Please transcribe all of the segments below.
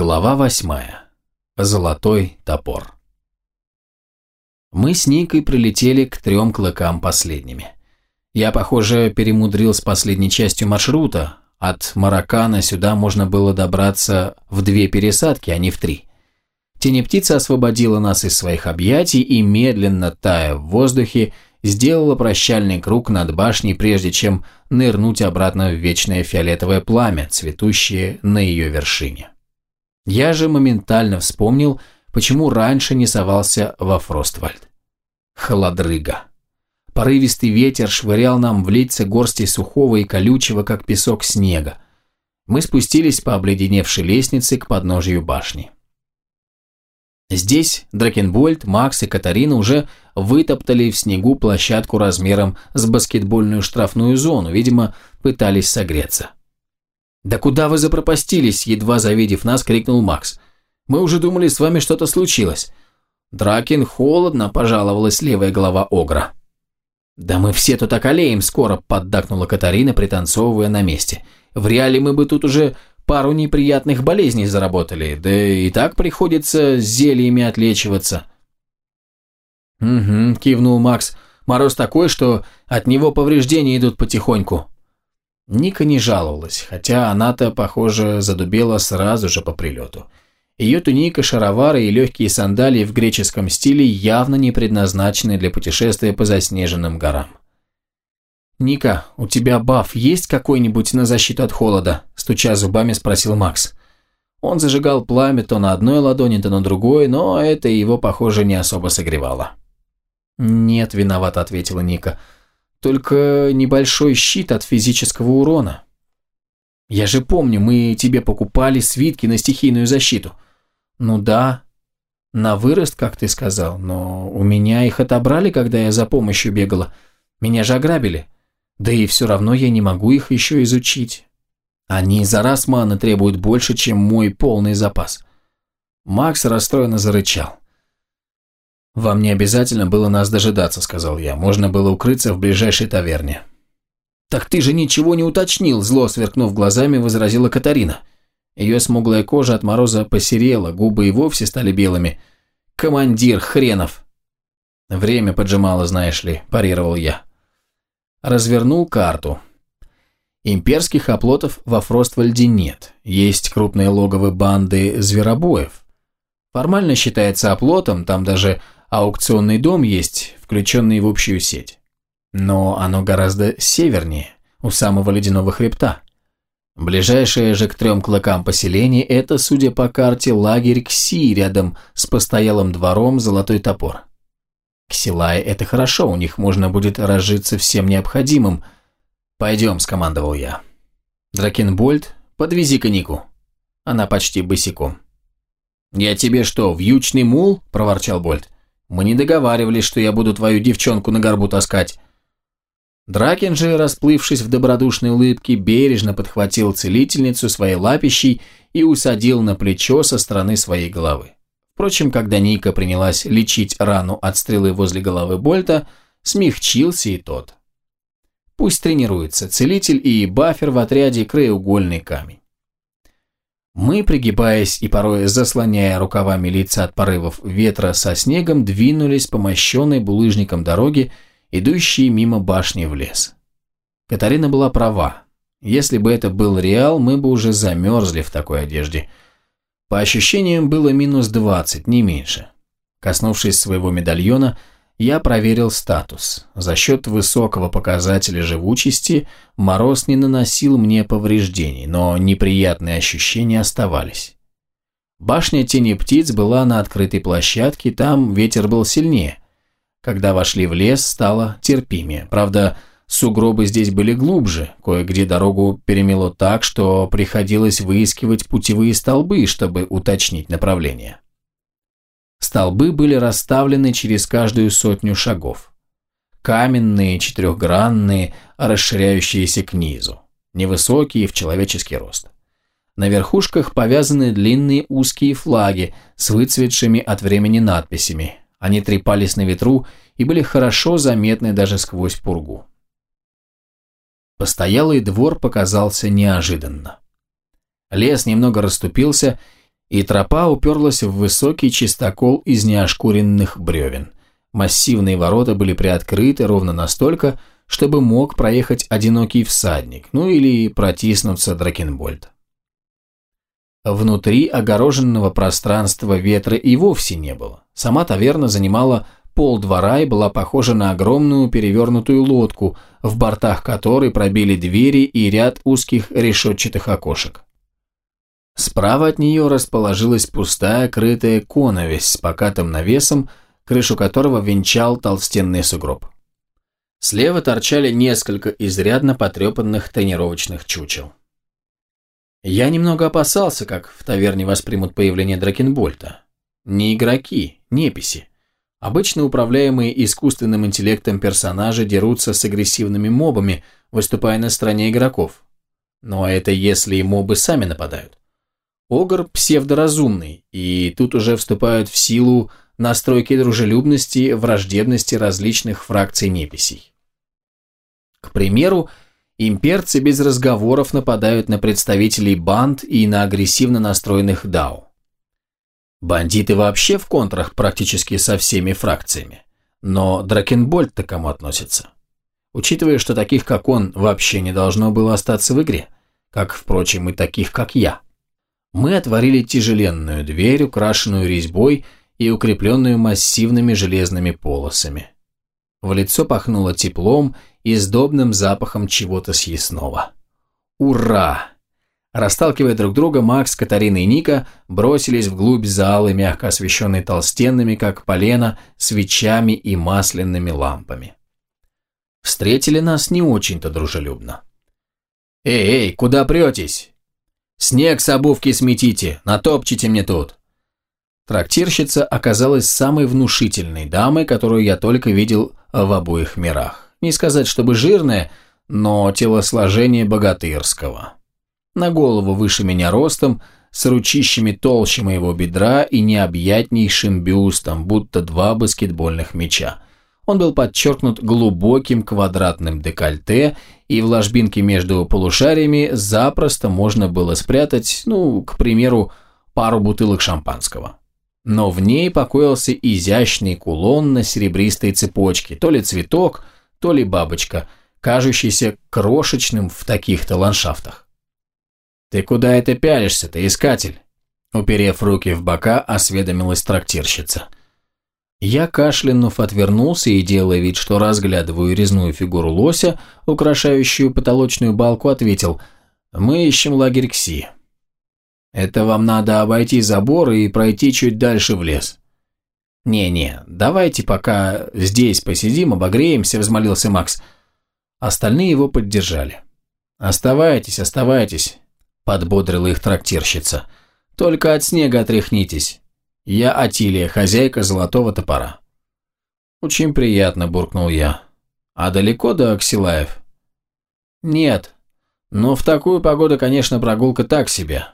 Глава восьмая. Золотой топор. Мы с Никой прилетели к трем клыкам последними. Я, похоже, перемудрил с последней частью маршрута. От Маракана сюда можно было добраться в две пересадки, а не в три. Тенептица освободила нас из своих объятий и, медленно тая в воздухе, сделала прощальный круг над башней, прежде чем нырнуть обратно в вечное фиолетовое пламя, цветущее на ее вершине. Я же моментально вспомнил, почему раньше не совался во Фроствальд. Холодрыга. Порывистый ветер швырял нам в лица горсти сухого и колючего, как песок снега. Мы спустились по обледеневшей лестнице к подножию башни. Здесь Дракенбольд, Макс и Катарина уже вытоптали в снегу площадку размером с баскетбольную штрафную зону, видимо, пытались согреться. «Да куда вы запропастились?» – едва завидев нас, крикнул Макс. «Мы уже думали, с вами что-то случилось». «Дракин холодно», – пожаловалась левая голова Огра. «Да мы все тут околеем скоро», – поддакнула Катарина, пританцовывая на месте. «В реале мы бы тут уже пару неприятных болезней заработали, да и так приходится зельями отлечиваться». «Угу», – кивнул Макс. «Мороз такой, что от него повреждения идут потихоньку». Ника не жаловалась, хотя она-то, похоже, задубела сразу же по прилету. Ее туника, шаровары и легкие сандалии в греческом стиле явно не предназначены для путешествия по заснеженным горам. «Ника, у тебя баф есть какой-нибудь на защиту от холода?» – стуча зубами, спросил Макс. Он зажигал пламя то на одной ладони, то на другой, но это его, похоже, не особо согревало. «Нет, виновата», – ответила Ника. Только небольшой щит от физического урона. Я же помню, мы тебе покупали свитки на стихийную защиту. Ну да, на вырост, как ты сказал, но у меня их отобрали, когда я за помощью бегала. Меня же ограбили. Да и все равно я не могу их еще изучить. Они за раз маны требуют больше, чем мой полный запас. Макс расстроенно зарычал. «Вам не обязательно было нас дожидаться», — сказал я. «Можно было укрыться в ближайшей таверне». «Так ты же ничего не уточнил», — зло сверкнув глазами, возразила Катарина. Ее смуглая кожа от мороза посерела, губы и вовсе стали белыми. «Командир хренов!» «Время поджимало, знаешь ли», – парировал я. Развернул карту. Имперских оплотов во Фроствальде нет. Есть крупные логовые банды зверобоев. Формально считается оплотом, там даже аукционный дом есть, включенный в общую сеть. Но оно гораздо севернее, у самого ледяного хребта. Ближайшее же к трем клыкам поселение – это, судя по карте, лагерь Кси рядом с постоялым двором Золотой Топор. Ксилай – это хорошо, у них можно будет разжиться всем необходимым. «Пойдем», – скомандовал я. «Дракенбольд, подвези-ка Нику». Она почти босиком. «Я тебе что, вьючный мул?» – проворчал Больд. Мы не договаривались, что я буду твою девчонку на горбу таскать». Дракен же, расплывшись в добродушной улыбке, бережно подхватил целительницу своей лапищей и усадил на плечо со стороны своей головы. Впрочем, когда Ника принялась лечить рану от стрелы возле головы Больта, смягчился и тот. Пусть тренируется целитель и бафер в отряде краеугольный камень. Мы, пригибаясь и порой заслоняя рукавами лица от порывов ветра со снегом, двинулись по мощенной булыжником дороге, идущей мимо башни в лес. Катарина была права. Если бы это был Реал, мы бы уже замерзли в такой одежде. По ощущениям, было минус двадцать, не меньше. Коснувшись своего медальона, я проверил статус. За счет высокого показателя живучести мороз не наносил мне повреждений, но неприятные ощущения оставались. Башня тени птиц была на открытой площадке, там ветер был сильнее. Когда вошли в лес, стало терпимее. Правда, сугробы здесь были глубже, кое-где дорогу перемело так, что приходилось выискивать путевые столбы, чтобы уточнить направление. Столбы были расставлены через каждую сотню шагов. Каменные, четырехгранные, расширяющиеся к низу. Невысокие, в человеческий рост. На верхушках повязаны длинные узкие флаги с выцветшими от времени надписями. Они трепались на ветру и были хорошо заметны даже сквозь пургу. Постоялый двор показался неожиданно. Лес немного расступился, и тропа уперлась в высокий чистокол из неошкуренных бревен. Массивные ворота были приоткрыты ровно настолько, чтобы мог проехать одинокий всадник, ну или протиснуться Дракенбольд. Внутри огороженного пространства ветра и вовсе не было. Сама таверна занимала пол двора и была похожа на огромную перевернутую лодку, в бортах которой пробили двери и ряд узких решетчатых окошек. Справа от нее расположилась пустая крытая коновесь с покатым навесом, крышу которого венчал толстенный сугроб. Слева торчали несколько изрядно потрепанных тренировочных чучел. Я немного опасался, как в таверне воспримут появление Дракенбольта. Не игроки, неписи. Обычно управляемые искусственным интеллектом персонажи дерутся с агрессивными мобами, выступая на стороне игроков. Но это если и мобы сами нападают. Огр псевдоразумный, и тут уже вступают в силу настройки дружелюбности, враждебности различных фракций неписей. К примеру, имперцы без разговоров нападают на представителей банд и на агрессивно настроенных дау. Бандиты вообще в контрах практически со всеми фракциями. Но Дракенбольд-то кому относится? Учитывая, что таких, как он, вообще не должно было остаться в игре, как, впрочем, и таких, как я. Мы отворили тяжеленную дверь, украшенную резьбой и укрепленную массивными железными полосами. В лицо пахнуло теплом и сдобным запахом чего-то съестного. Ура! Расталкивая друг друга, Макс, Катарина и Ника бросились вглубь залы, мягко освещенной толстенными, как полено, свечами и масляными лампами. Встретили нас не очень-то дружелюбно. «Эй, эй, куда претесь? Снег с обувки сметите, натопчите мне тут!» Трактирщица оказалась самой внушительной дамой, которую я только видел в обоих мирах. Не сказать, чтобы жирная, но телосложение богатырского. На голову выше меня ростом, с ручищами толще моего бедра и необъятнейшим бюстом, будто два баскетбольных мяча. Он был подчеркнут глубоким квадратным декольте, и в ложбинке между полушариями запросто можно было спрятать, ну, к примеру, пару бутылок шампанского но в ней покоился изящный кулон на серебристой цепочке, то ли цветок, то ли бабочка, кажущийся крошечным в таких-то ландшафтах. «Ты куда это пялишься-то, искатель?» Уперев руки в бока, осведомилась трактирщица. Я, кашлянув, отвернулся и, делая вид, что разглядываю резную фигуру лося, украшающую потолочную балку, ответил «Мы ищем лагерь Кси». Это вам надо обойти забор и пройти чуть дальше в лес. «Не-не, давайте пока здесь посидим, обогреемся», – взмолился Макс. Остальные его поддержали. «Оставайтесь, оставайтесь», – подбодрила их трактирщица. «Только от снега отряхнитесь. Я Атилия, хозяйка золотого топора». «Очень приятно», – буркнул я. «А далеко до Аксилаев?» «Нет. Но в такую погоду, конечно, прогулка так себе.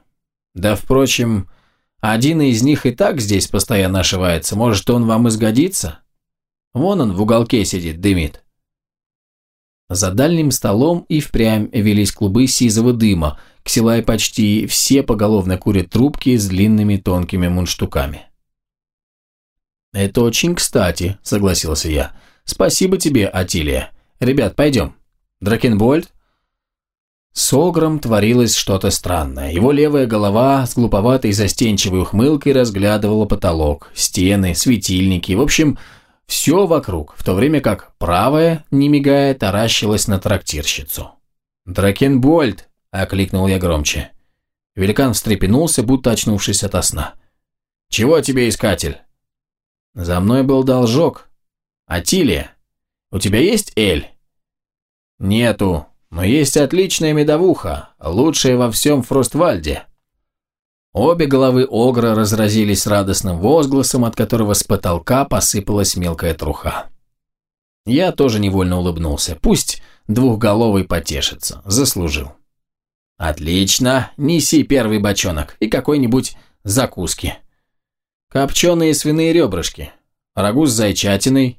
Да, впрочем, один из них и так здесь постоянно ошивается. Может, он вам изгодится? Вон он в уголке сидит, дымит. За дальним столом и впрямь велись клубы сизого дыма. Ксилай почти все поголовно курят трубки с длинными тонкими мундштуками. «Это очень кстати», — согласился я. «Спасибо тебе, Атилия. Ребят, пойдем. Дракенбольд, с Огром творилось что-то странное. Его левая голова с глуповатой застенчивой ухмылкой разглядывала потолок, стены, светильники, в общем, все вокруг, в то время как правая, не мигая, таращилась на трактирщицу. «Дракенбольд!» – окликнул я громче. Великан встрепенулся, будто очнувшись ото сна. «Чего тебе, искатель?» «За мной был должок. Атилия, у тебя есть Эль?» «Нету», но есть отличная медовуха, лучшая во всем Фроствальде». Обе головы Огра разразились радостным возгласом, от которого с потолка посыпалась мелкая труха. Я тоже невольно улыбнулся. Пусть двухголовый потешится. Заслужил. «Отлично. Неси первый бочонок и какой-нибудь закуски. Копченые свиные ребрышки, рагу с зайчатиной,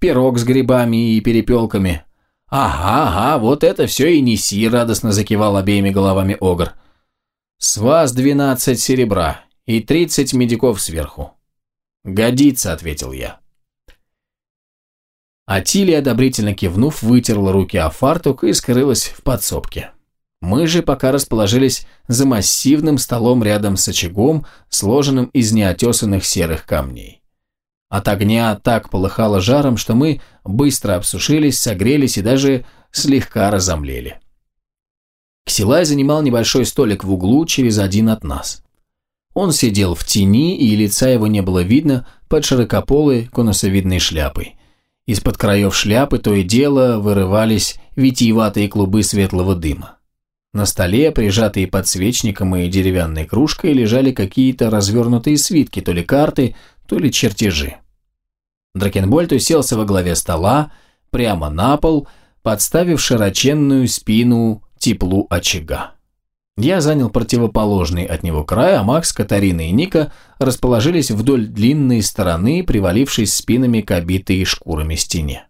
пирог с грибами и перепелками, «Ага, ага, вот это все и неси», – радостно закивал обеими головами Огр. «С вас двенадцать серебра. и 30 медиков сверху». «Годится», — ответил я. Атилия, одобрительно кивнув, вытерла руки о фартук и скрылась в подсобке. Мы же пока расположились за массивным столом рядом с очагом, сложенным из неотесанных серых камней. От огня так полыхало жаром, что мы быстро обсушились, согрелись и даже слегка разомлели. Ксилай занимал небольшой столик в углу через один от нас. Он сидел в тени, и лица его не было видно под широкополой конусовидной шляпой. Из-под краев шляпы то и дело вырывались витиеватые клубы светлого дыма. На столе, прижатые подсвечником и деревянной кружкой, лежали какие-то развернутые свитки, то ли карты, то ли чертежи. Дракенбольд уселся во главе стола, прямо на пол, подставив широченную спину теплу очага. Я занял противоположный от него край, а Макс, Катарина и Ника расположились вдоль длинной стороны, привалившись спинами к обитой шкурами стене.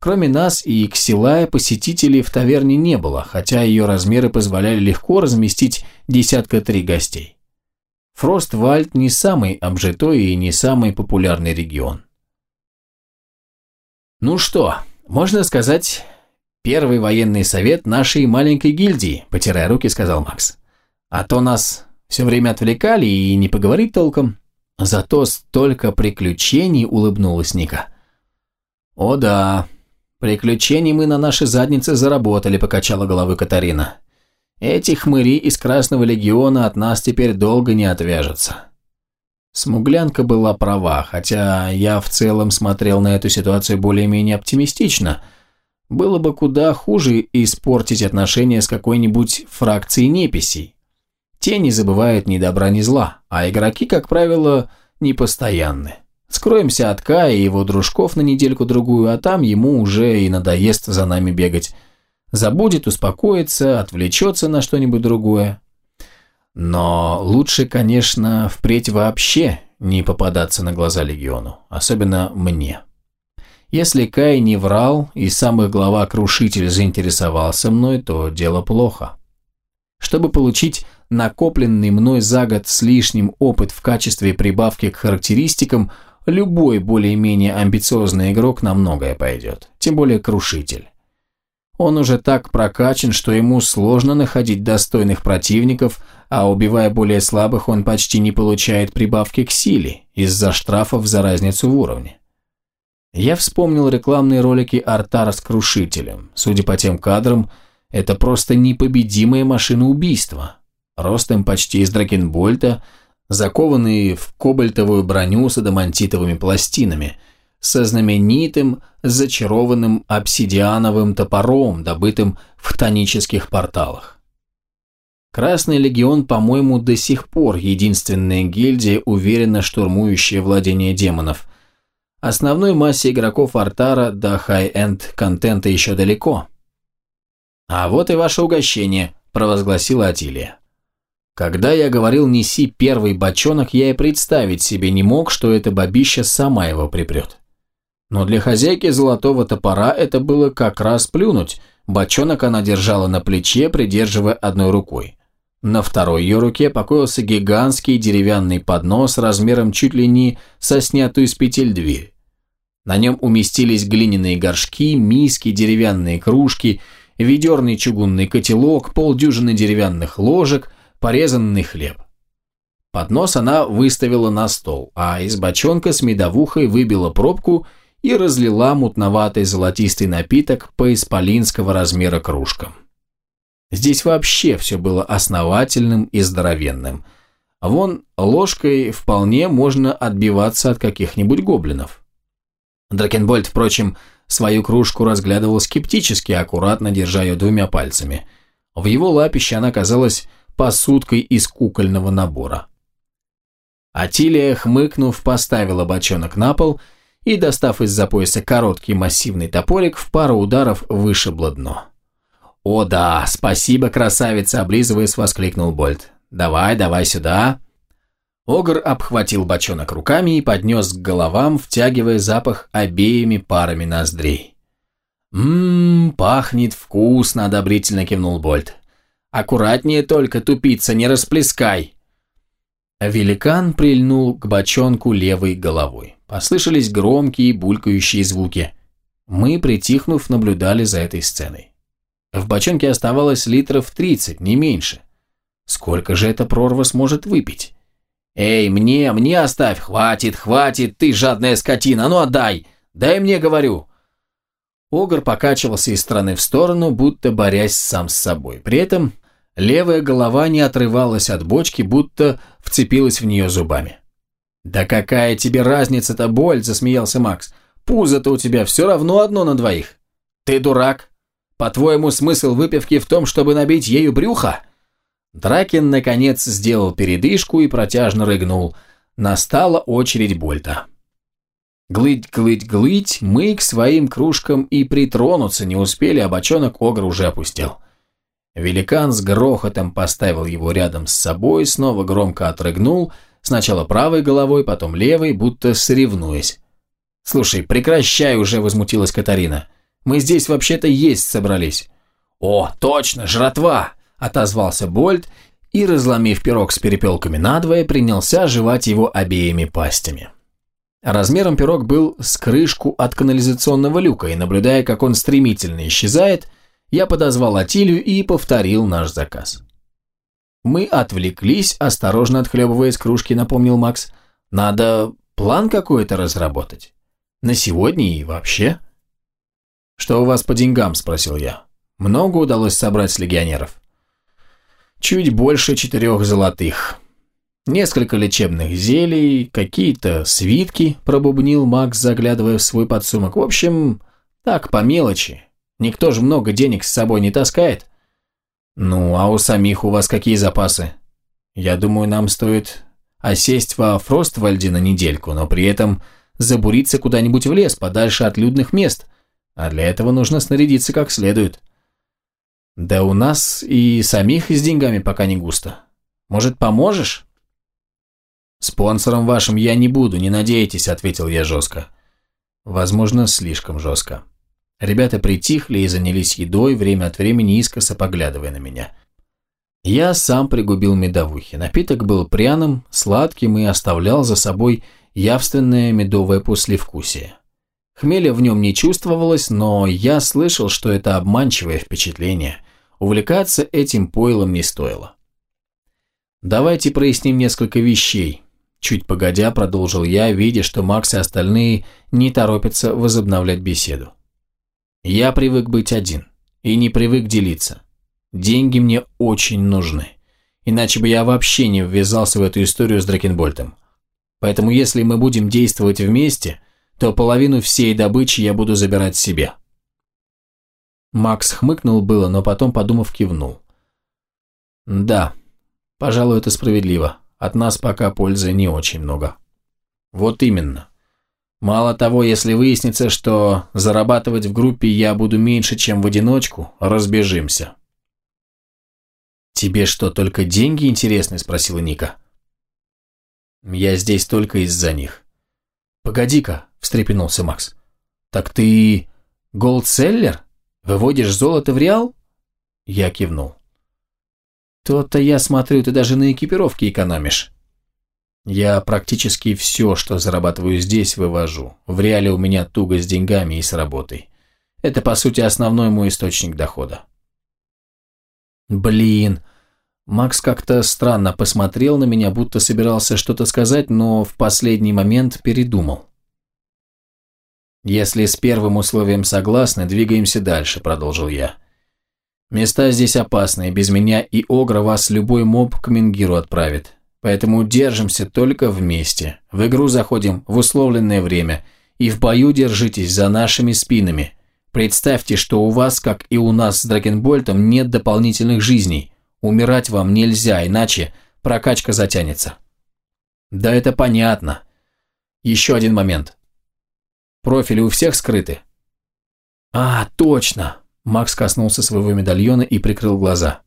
Кроме нас и Ксилая посетителей в таверне не было, хотя ее размеры позволяли легко разместить десятка три гостей. Фроствальд не самый обжитой и не самый популярный регион. Ну что, можно сказать, «Первый военный совет нашей маленькой гильдии», – потирая руки, сказал Макс. «А то нас все время отвлекали и не поговорить толком». Зато столько приключений улыбнулась Ника. «О да, приключений мы на наши задницы заработали», – покачала головой Катарина. «Эти хмыри из Красного Легиона от нас теперь долго не отвяжутся». Смуглянка была права, хотя я в целом смотрел на эту ситуацию более-менее оптимистично – было бы куда хуже испортить отношения с какой-нибудь фракцией неписей. Те не забывают ни добра, ни зла, а игроки, как правило, непостоянны. Скроемся от Кая и его дружков на недельку-другую, а там ему уже и надоест за нами бегать. Забудет, успокоится, отвлечется на что-нибудь другое. Но лучше, конечно, впредь вообще не попадаться на глаза Легиону, особенно мне. Если Кай не врал и сам глава-крушитель заинтересовался мной, то дело плохо. Чтобы получить накопленный мной за год с лишним опыт в качестве прибавки к характеристикам, любой более-менее амбициозный игрок на многое пойдет, тем более крушитель. Он уже так прокачан, что ему сложно находить достойных противников, а убивая более слабых, он почти не получает прибавки к силе из-за штрафов за разницу в уровне. Я вспомнил рекламные ролики Артара с Крушителем. Судя по тем кадрам, это просто непобедимая машина убийства. Ростом почти из Дракенбольта, закованный в кобальтовую броню с адамантитовыми пластинами, со знаменитым зачарованным обсидиановым топором, добытым в тонических порталах. Красный легион, по-моему, до сих пор единственная гильдия, уверенно штурмующая владение демонов – Основной массе игроков Артара до хай-энд контента еще далеко. «А вот и ваше угощение», – провозгласила Атилия. Когда я говорил «неси первый бочонок», я и представить себе не мог, что эта бабища сама его припрет. Но для хозяйки золотого топора это было как раз плюнуть. Бочонок она держала на плече, придерживая одной рукой. На второй ее руке покоился гигантский деревянный поднос размером чуть ли не со снятую с петель дверь. На нем уместились глиняные горшки, миски, деревянные кружки, ведерный чугунный котелок, полдюжины деревянных ложек, порезанный хлеб. Поднос она выставила на стол, а из бочонка с медовухой выбила пробку и разлила мутноватый золотистый напиток по исполинского размера кружкам. Здесь вообще все было основательным и здоровенным. Вон ложкой вполне можно отбиваться от каких-нибудь гоблинов. Дракенбольд, впрочем, свою кружку разглядывал скептически, аккуратно держа ее двумя пальцами. В его лапище она казалась посудкой из кукольного набора. Атилия, хмыкнув, поставила бочонок на пол и, достав из-за пояса короткий массивный топорик, в пару ударов вышибло дно. «О да, спасибо, красавица!» – облизываясь, воскликнул Больт. «Давай, давай сюда!» Огр обхватил бочонок руками и поднес к головам, втягивая запах обеими парами ноздрей. «Ммм, пахнет вкусно», – одобрительно кивнул Больт. «Аккуратнее только, тупица, не расплескай». Великан прильнул к бочонку левой головой. Послышались громкие булькающие звуки. Мы, притихнув, наблюдали за этой сценой. В бочонке оставалось литров 30, не меньше. Сколько же эта прорва сможет выпить? «Эй, мне, мне оставь! Хватит, хватит, ты жадная скотина! Ну отдай! Дай мне, говорю!» Огр покачивался из стороны в сторону, будто борясь сам с собой. При этом левая голова не отрывалась от бочки, будто вцепилась в нее зубами. «Да какая тебе разница-то боль?» – засмеялся Макс. «Пузо-то у тебя все равно одно на двоих. Ты дурак? По-твоему, смысл выпивки в том, чтобы набить ею брюхо?» Дракин, наконец, сделал передышку и протяжно рыгнул. Настала очередь Больта. Глыть, глыть, глыть, мы к своим кружкам и притронуться не успели, а бочонок Огр уже опустел. Великан с грохотом поставил его рядом с собой, снова громко отрыгнул, сначала правой головой, потом левой, будто соревнуясь. «Слушай, прекращай уже», — возмутилась Катарина. «Мы здесь вообще-то есть собрались». «О, точно, жратва!» — отозвался Больт и, разломив пирог с перепелками надвое, принялся жевать его обеими пастями. Размером пирог был с крышку от канализационного люка, и, наблюдая, как он стремительно исчезает, я подозвал Атилию и повторил наш заказ. Мы отвлеклись, осторожно отхлебывая из кружки, напомнил Макс. Надо план какой-то разработать. На сегодня и вообще. «Что у вас по деньгам?» – спросил я. «Много удалось собрать с легионеров?» «Чуть больше четырех золотых», Несколько лечебных зелий, какие-то свитки, пробубнил Макс, заглядывая в свой подсумок. В общем, так, по мелочи. Никто же много денег с собой не таскает. Ну, а у самих у вас какие запасы? Я думаю, нам стоит осесть во Фроствальде на недельку, но при этом забуриться куда-нибудь в лес, подальше от людных мест. А для этого нужно снарядиться как следует. Да у нас и самих с деньгами пока не густо. Может, поможешь? «Спонсором вашим я не буду, не надейтесь», – ответил я жестко. Возможно, слишком жестко. Ребята притихли и занялись едой, время от времени искоса поглядывая на меня. Я сам пригубил медовухи. Напиток был пряным, сладким и оставлял за собой явственное медовое послевкусие. Хмеля в нем не чувствовалось, но я слышал, что это обманчивое впечатление. Увлекаться этим пойлом не стоило. Давайте проясним несколько вещей, Чуть погодя, продолжил я, видя, что Макс и остальные не торопятся возобновлять беседу. Я привык быть один и не привык делиться. Деньги мне очень нужны. Иначе бы я вообще не ввязался в эту историю с Дракенбольтом. Поэтому если мы будем действовать вместе, то половину всей добычи я буду забирать себе. Макс хмыкнул было, но потом, подумав, кивнул. Да, пожалуй, это справедливо. От нас пока пользы не очень много. Вот именно. Мало того, если выяснится, что зарабатывать в группе я буду меньше, чем в одиночку, разбежимся. «Тебе что, только деньги интересны?» – спросила Ника. «Я здесь только из-за них». «Погоди-ка», – встрепенулся Макс. «Так ты голдселлер? Выводишь золото в реал?» Я кивнул. То-то я смотрю, ты даже на экипировке экономишь. Я практически все, что зарабатываю здесь, вывожу. В реале у меня туго с деньгами и с работой. Это, по сути, основной мой источник дохода. Блин. Макс как-то странно посмотрел на меня, будто собирался что-то сказать, но в последний момент передумал. «Если с первым условием согласны, двигаемся дальше», – продолжил я. Места здесь опасные, без меня и Огра вас любой моб к Мингиру отправит. Поэтому держимся только вместе. В игру заходим в условленное время. И в бою держитесь за нашими спинами. Представьте, что у вас, как и у нас с Драгенбольтом, нет дополнительных жизней. Умирать вам нельзя, иначе прокачка затянется. Да это понятно. Еще один момент. Профили у всех скрыты? А, точно. Макс коснулся своего медальона и прикрыл глаза.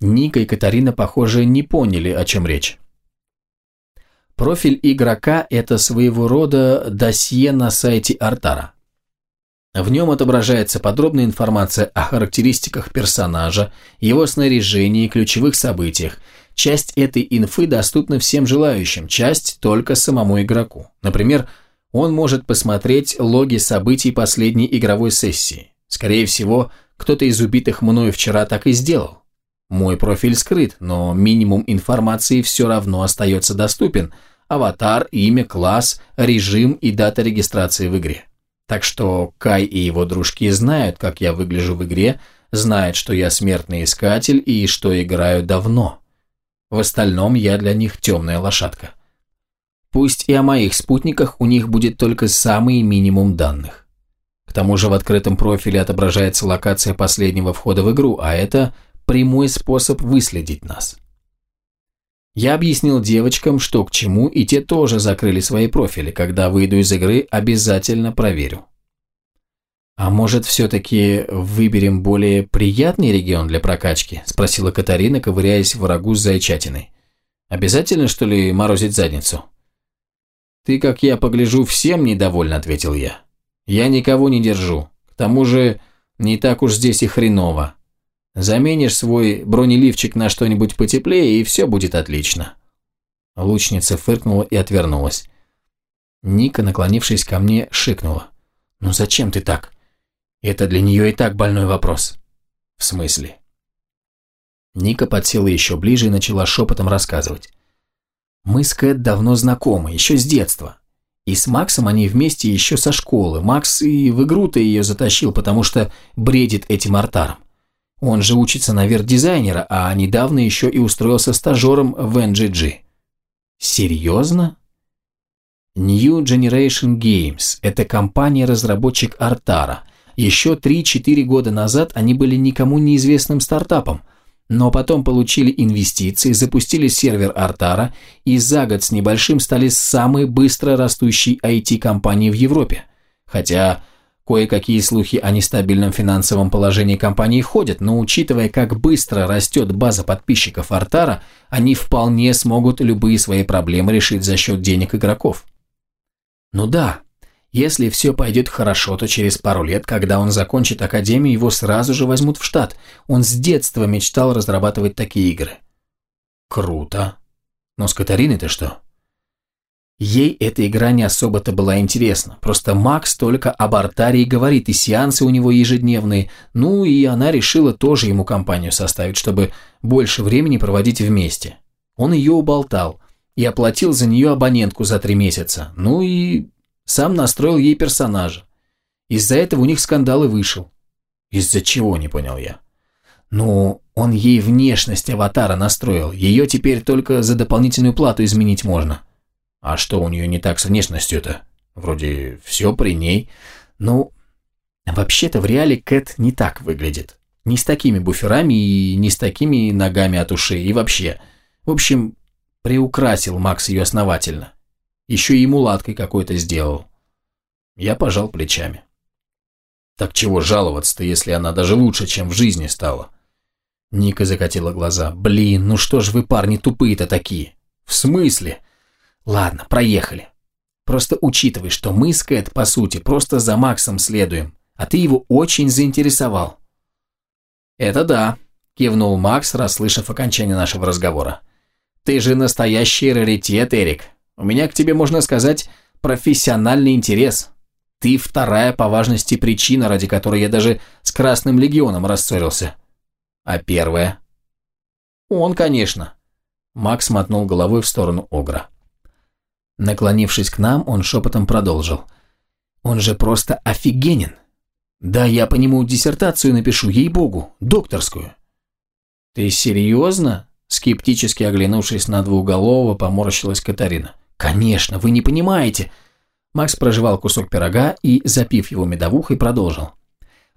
Ника и Катарина, похоже, не поняли, о чем речь. Профиль игрока – это своего рода досье на сайте Артара. В нем отображается подробная информация о характеристиках персонажа, его снаряжении ключевых событиях. часть этой инфы доступна всем желающим, часть только самому игроку. Например, он может посмотреть логи событий последней игровой сессии. Скорее всего, кто-то из убитых мною вчера так и сделал. Мой профиль скрыт, но минимум информации все равно остается доступен. Аватар, имя, класс, режим и дата регистрации в игре. Так что Кай и его дружки знают, как я выгляжу в игре, знают, что я смертный искатель и что играю давно. В остальном я для них темная лошадка. Пусть и о моих спутниках у них будет только самый минимум данных. К тому же в открытом профиле отображается локация последнего входа в игру, а это прямой способ выследить нас. Я объяснил девочкам, что к чему, и те тоже закрыли свои профили. Когда выйду из игры, обязательно проверю. «А может, все-таки выберем более приятный регион для прокачки?» – спросила Катарина, ковыряясь врагу с зайчатиной. «Обязательно, что ли, морозить задницу?» «Ты, как я погляжу, всем недоволен», – ответил я. «Я никого не держу. К тому же, не так уж здесь и хреново. Заменишь свой бронеливчик на что-нибудь потеплее, и все будет отлично». Лучница фыркнула и отвернулась. Ника, наклонившись ко мне, шикнула. «Ну зачем ты так? Это для нее и так больной вопрос». «В смысле?» Ника подсела еще ближе и начала шепотом рассказывать. «Мы с Кэт давно знакомы, еще с детства. И с Максом они вместе еще со школы. Макс и в игру-то ее затащил, потому что бредит этим артаром. Он же учится на верт-дизайнера, а недавно еще и устроился стажером в NGG. Серьезно? New Generation Games – это компания-разработчик Артара. Еще 3-4 года назад они были никому неизвестным стартапом, но потом получили инвестиции, запустили сервер Артара и за год с небольшим стали самой быстро растущей IT-компанией в Европе. Хотя Кое-какие слухи о нестабильном финансовом положении компании ходят, но учитывая, как быстро растет база подписчиков Артара, они вполне смогут любые свои проблемы решить за счет денег игроков. Ну да, если все пойдет хорошо, то через пару лет, когда он закончит академию, его сразу же возьмут в штат. Он с детства мечтал разрабатывать такие игры. Круто. Но с Катариной-то что? Ей эта игра не особо-то была интересна. Просто Макс только об Артарии говорит, и сеансы у него ежедневные. Ну и она решила тоже ему компанию составить, чтобы больше времени проводить вместе. Он ее уболтал и оплатил за нее абонентку за три месяца. Ну и сам настроил ей персонажа. Из-за этого у них скандал и вышел. Из-за чего, не понял я. Ну, он ей внешность аватара настроил. Ее теперь только за дополнительную плату изменить можно. А что у нее не так с внешностью-то? Вроде все при ней. Ну, вообще-то в реале Кэт не так выглядит. Не с такими буферами и не с такими ногами от ушей. И вообще. В общем, приукрасил Макс ее основательно. Еще и мулаткой какой-то сделал. Я пожал плечами. Так чего жаловаться-то, если она даже лучше, чем в жизни стала? Ника закатила глаза. Блин, ну что ж вы, парни, тупые-то такие? В смысле? Ладно, проехали. Просто учитывай, что мы с Кэт, по сути, просто за Максом следуем, а ты его очень заинтересовал. Это да, кивнул Макс, расслышав окончание нашего разговора. Ты же настоящий раритет, Эрик. У меня к тебе, можно сказать, профессиональный интерес. Ты вторая по важности причина, ради которой я даже с Красным Легионом рассорился. А первая? Он, конечно. Макс мотнул головой в сторону Огра. Наклонившись к нам, он шепотом продолжил. «Он же просто офигенен! Да, я по нему диссертацию напишу, ей-богу, докторскую». «Ты серьезно?» Скептически оглянувшись на двуголового, поморщилась Катарина. «Конечно, вы не понимаете!» Макс прожевал кусок пирога и, запив его медовухой, продолжил.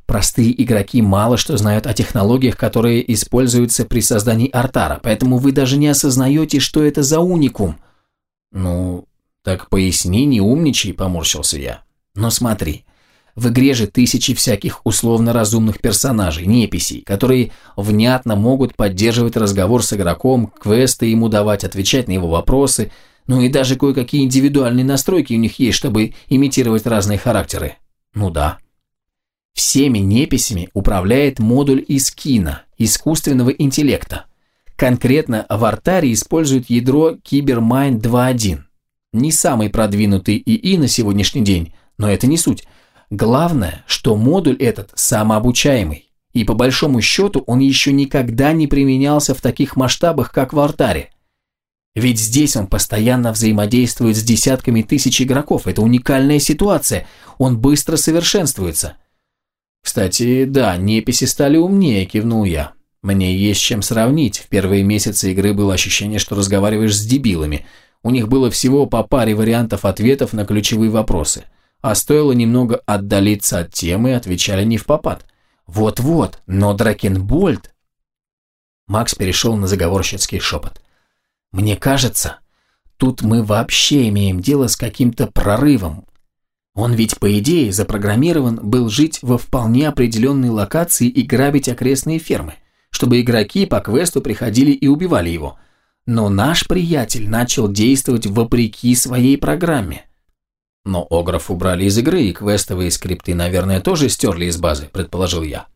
Простые игроки мало что знают о технологиях, которые используются при создании артара, поэтому вы даже не осознаете, что это за уникум. Ну, «Так поясни, не умничай», – поморщился я. «Но смотри, в игре же тысячи всяких условно разумных персонажей, неписей, которые внятно могут поддерживать разговор с игроком, квесты ему давать, отвечать на его вопросы, ну и даже кое-какие индивидуальные настройки у них есть, чтобы имитировать разные характеры. Ну да. Всеми неписями управляет модуль из кино, искусственного интеллекта. Конкретно в Артаре используют ядро Cybermind 2.1. Не самый продвинутый ИИ на сегодняшний день, но это не суть. Главное, что модуль этот самообучаемый, и по большому счету он еще никогда не применялся в таких масштабах, как в Артаре. Ведь здесь он постоянно взаимодействует с десятками тысяч игроков. Это уникальная ситуация. Он быстро совершенствуется. Кстати, да, неписи стали умнее, кивнул я. Мне есть чем сравнить. В первые месяцы игры было ощущение, что разговариваешь с дебилами. У них было всего по паре вариантов ответов на ключевые вопросы. А стоило немного отдалиться от темы, отвечали не в попад. Вот-вот, но Дракенбольд... Макс перешел на заговорщицкий шепот. Мне кажется, тут мы вообще имеем дело с каким-то прорывом. Он ведь, по идее, запрограммирован был жить во вполне определенной локации и грабить окрестные фермы, чтобы игроки по квесту приходили и убивали его. Но наш приятель начал действовать вопреки своей программе. Но Огров убрали из игры, и квестовые скрипты, наверное, тоже стерли из базы, предположил я.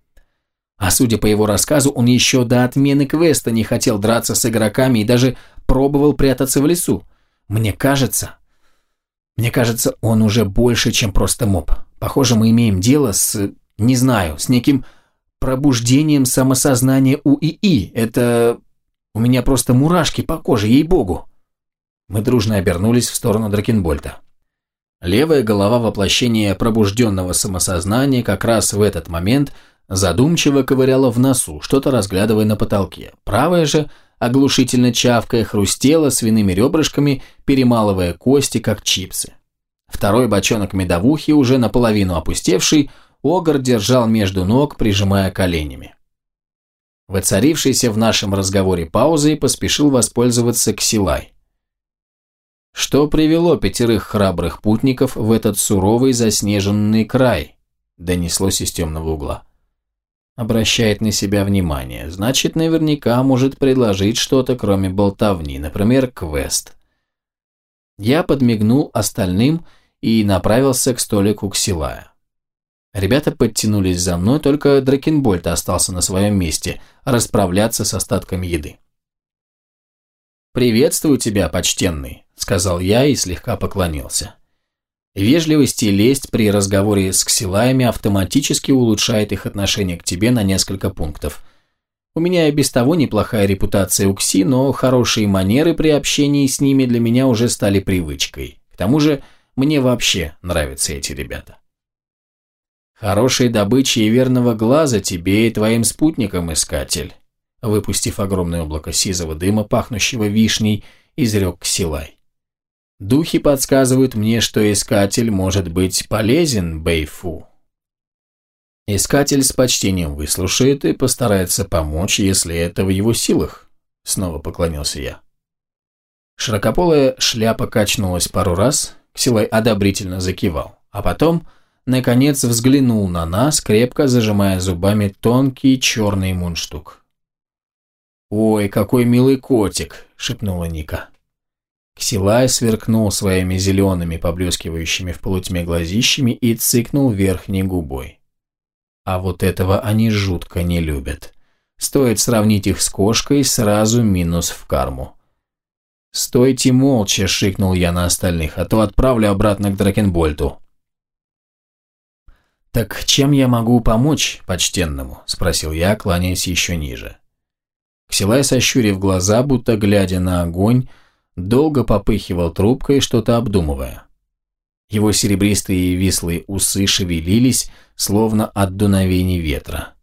А судя по его рассказу, он еще до отмены квеста не хотел драться с игроками и даже пробовал прятаться в лесу. Мне кажется... Мне кажется, он уже больше, чем просто моб. Похоже, мы имеем дело с... Не знаю, с неким пробуждением самосознания у ИИ. Это... У меня просто мурашки по коже, ей-богу. Мы дружно обернулись в сторону Дракенбольта. Левая голова воплощения пробужденного самосознания как раз в этот момент задумчиво ковыряла в носу, что-то разглядывая на потолке. Правая же оглушительно чавкая, хрустела свиными ребрышками, перемалывая кости, как чипсы. Второй бочонок медовухи, уже наполовину опустевший, Огр держал между ног, прижимая коленями. Воцарившийся в нашем разговоре паузой поспешил воспользоваться Ксилай. Что привело пятерых храбрых путников в этот суровый заснеженный край? Донеслось из темного угла. Обращает на себя внимание, значит, наверняка может предложить что-то, кроме болтовни, например, квест. Я подмигнул остальным и направился к столику Ксилая. Ребята подтянулись за мной, только Дракенбольт остался на своем месте, расправляться с остатками еды. «Приветствую тебя, почтенный», — сказал я и слегка поклонился. Вежливость и лесть при разговоре с ксилаями автоматически улучшает их отношение к тебе на несколько пунктов. У меня и без того неплохая репутация у кси, но хорошие манеры при общении с ними для меня уже стали привычкой. К тому же, мне вообще нравятся эти ребята. Хорошей добычи и верного глаза тебе и твоим спутникам, искатель. Выпустив огромное облако сизого дыма, пахнущего вишней, изрек Ксилай. Духи подсказывают мне, что искатель может быть полезен Бэйфу. Искатель с почтением выслушает и постарается помочь, если это в его силах. Снова поклонился я. Широкополая шляпа качнулась пару раз, Ксилай одобрительно закивал, а потом, наконец, взглянул на нас, крепко зажимая зубами тонкий черный мундштук. «Ой, какой милый котик!» – шепнула Ника. Ксилай сверкнул своими зелеными, поблескивающими в полутьме глазищами и цыкнул верхней губой. А вот этого они жутко не любят. Стоит сравнить их с кошкой, сразу минус в карму. «Стойте молча!» – шикнул я на остальных, а то отправлю обратно к Дракенбольту. «Так чем я могу помочь почтенному?» – спросил я, кланяясь еще ниже. Ксилай, сощурив глаза, будто глядя на огонь, долго попыхивал трубкой, что-то обдумывая. Его серебристые вислые усы шевелились, словно от дуновений ветра.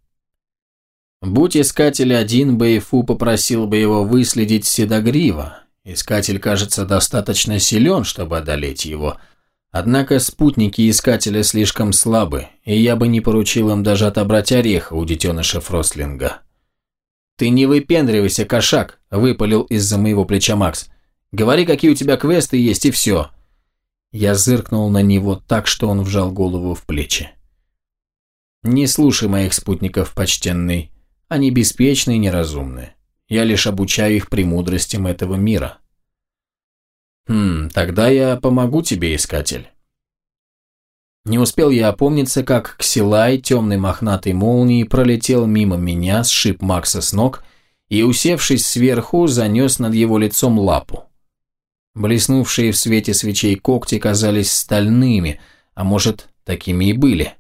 Будь искатель один, Бэйфу попросил бы его выследить Седогрива. Искатель, кажется, достаточно силен, чтобы одолеть его. Однако спутники искателя слишком слабы, и я бы не поручил им даже отобрать ореха у детеныша Фрослинга. «Ты не выпендривайся, кошак!» – выпалил из-за моего плеча Макс. Говори, какие у тебя квесты есть, и все». Я зыркнул на него так, что он вжал голову в плечи. «Не слушай моих спутников, почтенный. Они беспечны и неразумны. Я лишь обучаю их премудростям этого мира». «Хм, тогда я помогу тебе, искатель». Не успел я опомниться, как Ксилай темной мохнатой молнией пролетел мимо меня, сшиб Макса с ног и, усевшись сверху, занес над его лицом лапу. Блеснувшие в свете свечей когти казались стальными, а может, такими и были.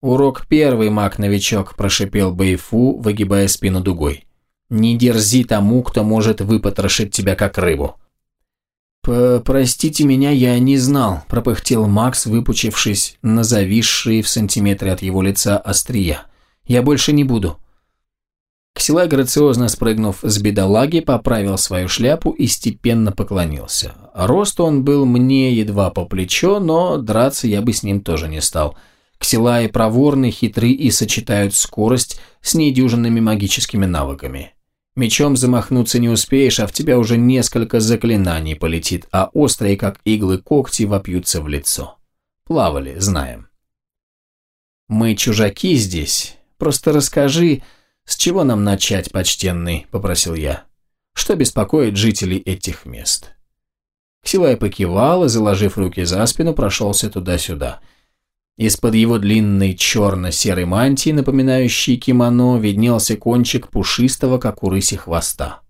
«Урок первый, маг-новичок», – прошипел Бэйфу, выгибая спину дугой. «Не дерзи тому, кто может выпотрошить тебя как рыбу». «Простите меня, я не знал», – пропыхтел Макс, выпучившись на зависшие в сантиметре от его лица острия. «Я больше не буду». Ксилай, грациозно спрыгнув с бедолаги, поправил свою шляпу и степенно поклонился. Рост он был мне едва по плечо, но драться я бы с ним тоже не стал. Ксилаи проворны, хитры и сочетают скорость с недюжинными магическими навыками. Мечом замахнуться не успеешь, а в тебя уже несколько заклинаний полетит, а острые, как иглы когти, вопьются в лицо. Плавали, знаем. Мы чужаки здесь. Просто расскажи, «С чего нам начать, почтенный?» – попросил я. «Что беспокоит жителей этих мест?» Ксилай покивал и, заложив руки за спину, прошелся туда-сюда. Из-под его длинной черно-серой мантии, напоминающей кимоно, виднелся кончик пушистого, как у рыси, хвоста.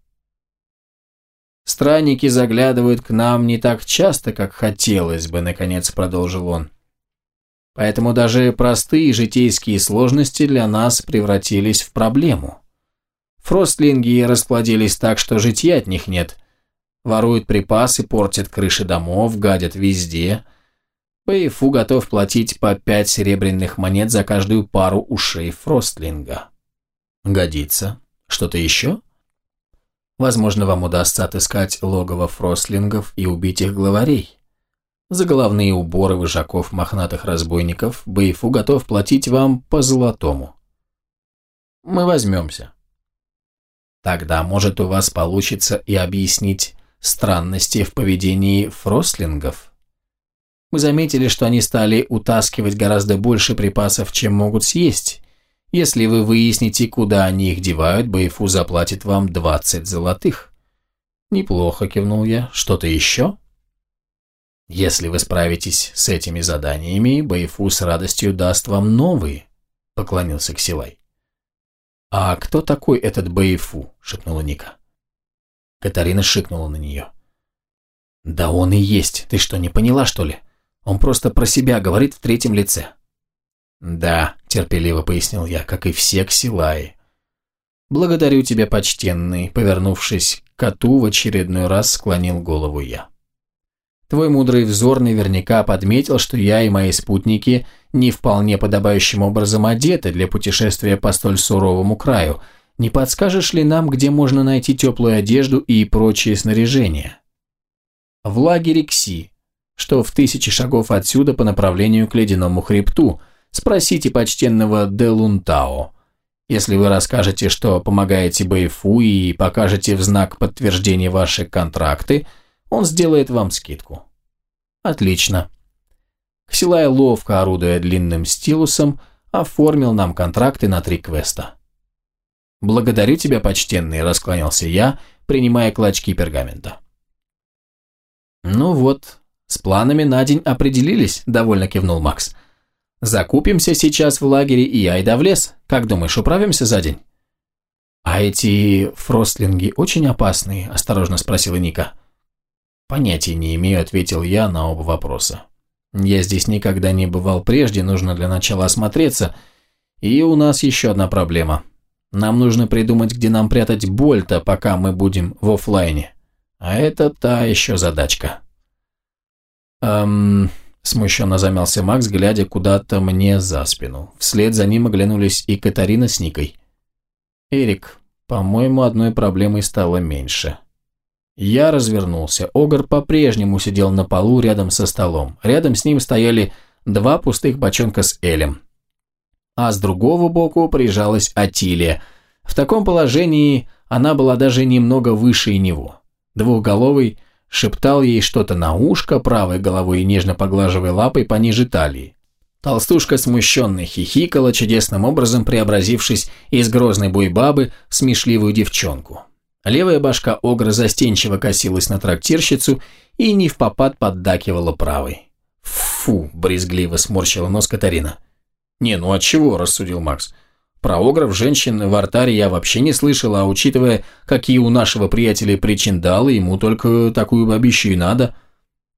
«Странники заглядывают к нам не так часто, как хотелось бы», — наконец продолжил он. Поэтому даже простые житейские сложности для нас превратились в проблему. Фростлинги расплодились так, что житья от них нет. Воруют припасы, портят крыши домов, гадят везде. Пэйфу готов платить по пять серебряных монет за каждую пару ушей Фростлинга. Годится. Что-то еще? Возможно, вам удастся отыскать логово Фростлингов и убить их главарей. За головные уборы выжаков мохнатых разбойников Бэйфу готов платить вам по золотому. Мы возьмемся. Тогда, может, у вас получится и объяснить странности в поведении фрослингов. Мы заметили, что они стали утаскивать гораздо больше припасов, чем могут съесть. Если вы выясните, куда они их девают, Бэйфу заплатит вам 20 золотых. Неплохо, кивнул я. Что-то еще? Если вы справитесь с этими заданиями, Бэйфу с радостью даст вам новые», — поклонился Ксилай. «А кто такой этот Бэйфу?» — шепнула Ника. Катарина шикнула на нее. «Да он и есть. Ты что, не поняла, что ли? Он просто про себя говорит в третьем лице». «Да», — терпеливо пояснил я, как и все Ксилаи. «Благодарю тебя, почтенный», — повернувшись к коту, в очередной раз склонил голову я. Твой мудрый взор наверняка подметил, что я и мои спутники не вполне подобающим образом одеты для путешествия по столь суровому краю. Не подскажешь ли нам, где можно найти теплую одежду и прочее снаряжение? В лагере Кси, что в тысячи шагов отсюда по направлению к ледяному хребту. Спросите почтенного Де Лунтао. Если вы расскажете, что помогаете Бэйфу и покажете в знак подтверждения ваши контракты – он сделает вам скидку. Отлично. Ксилай, ловко орудуя длинным стилусом, оформил нам контракты на три квеста. «Благодарю тебя, почтенный», – расклонялся я, принимая клочки пергамента. «Ну вот, с планами на день определились», – довольно кивнул Макс. «Закупимся сейчас в лагере и айда в лес. Как думаешь, управимся за день?» «А эти фростлинги очень опасные?» – осторожно спросила Ника. «Понятия не имею», – ответил я на оба вопроса. «Я здесь никогда не бывал прежде, нужно для начала осмотреться. И у нас еще одна проблема. Нам нужно придумать, где нам прятать Больта, пока мы будем в офлайне. А это та еще задачка». «Эм...» – смущенно замялся Макс, глядя куда-то мне за спину. Вслед за ним оглянулись и Катарина с Никой. «Эрик, по-моему, одной проблемой стало меньше». Я развернулся. Огр по-прежнему сидел на полу рядом со столом. Рядом с ним стояли два пустых бочонка с элем. А с другого боку прижалась Атилия. В таком положении она была даже немного выше него. Двухголовый шептал ей что-то на ушко, правой головой нежно поглаживая лапой пониже талии. Толстушка смущенно хихикала, чудесным образом преобразившись из грозной буйбабы в смешливую девчонку. Левая башка Огра застенчиво косилась на трактирщицу и не в попад поддакивала правой. «Фу!» – брезгливо сморщила нос Катарина. «Не, ну от чего?» – рассудил Макс. Про огров женщин в артаре я вообще не слышал, а учитывая, какие у нашего приятеля причиндалы, ему только такую бабищу и надо.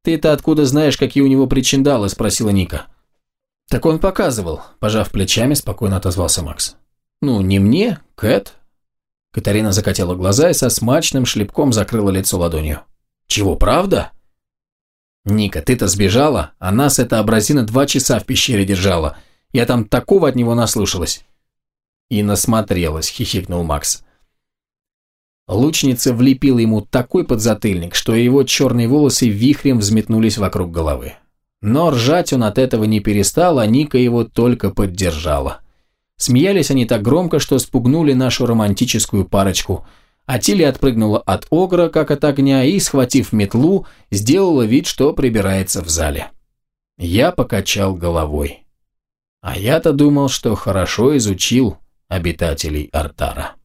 «Ты-то откуда знаешь, какие у него причиндалы?» – спросила Ника. «Так он показывал», – пожав плечами, спокойно отозвался Макс. «Ну, не мне, Кэт». Катарина закатила глаза и со смачным шлепком закрыла лицо ладонью. «Чего, правда?» «Ника, ты-то сбежала, а нас эта абразина два часа в пещере держала. Я там такого от него наслушалась». «И насмотрелась», – хихикнул Макс. Лучница влепила ему такой подзатыльник, что его черные волосы вихрем взметнулись вокруг головы. Но ржать он от этого не перестал, а Ника его только поддержала. Смеялись они так громко, что спугнули нашу романтическую парочку. А Тилли отпрыгнула от огра, как от огня, и, схватив метлу, сделала вид, что прибирается в зале. Я покачал головой. А я-то думал, что хорошо изучил обитателей Артара.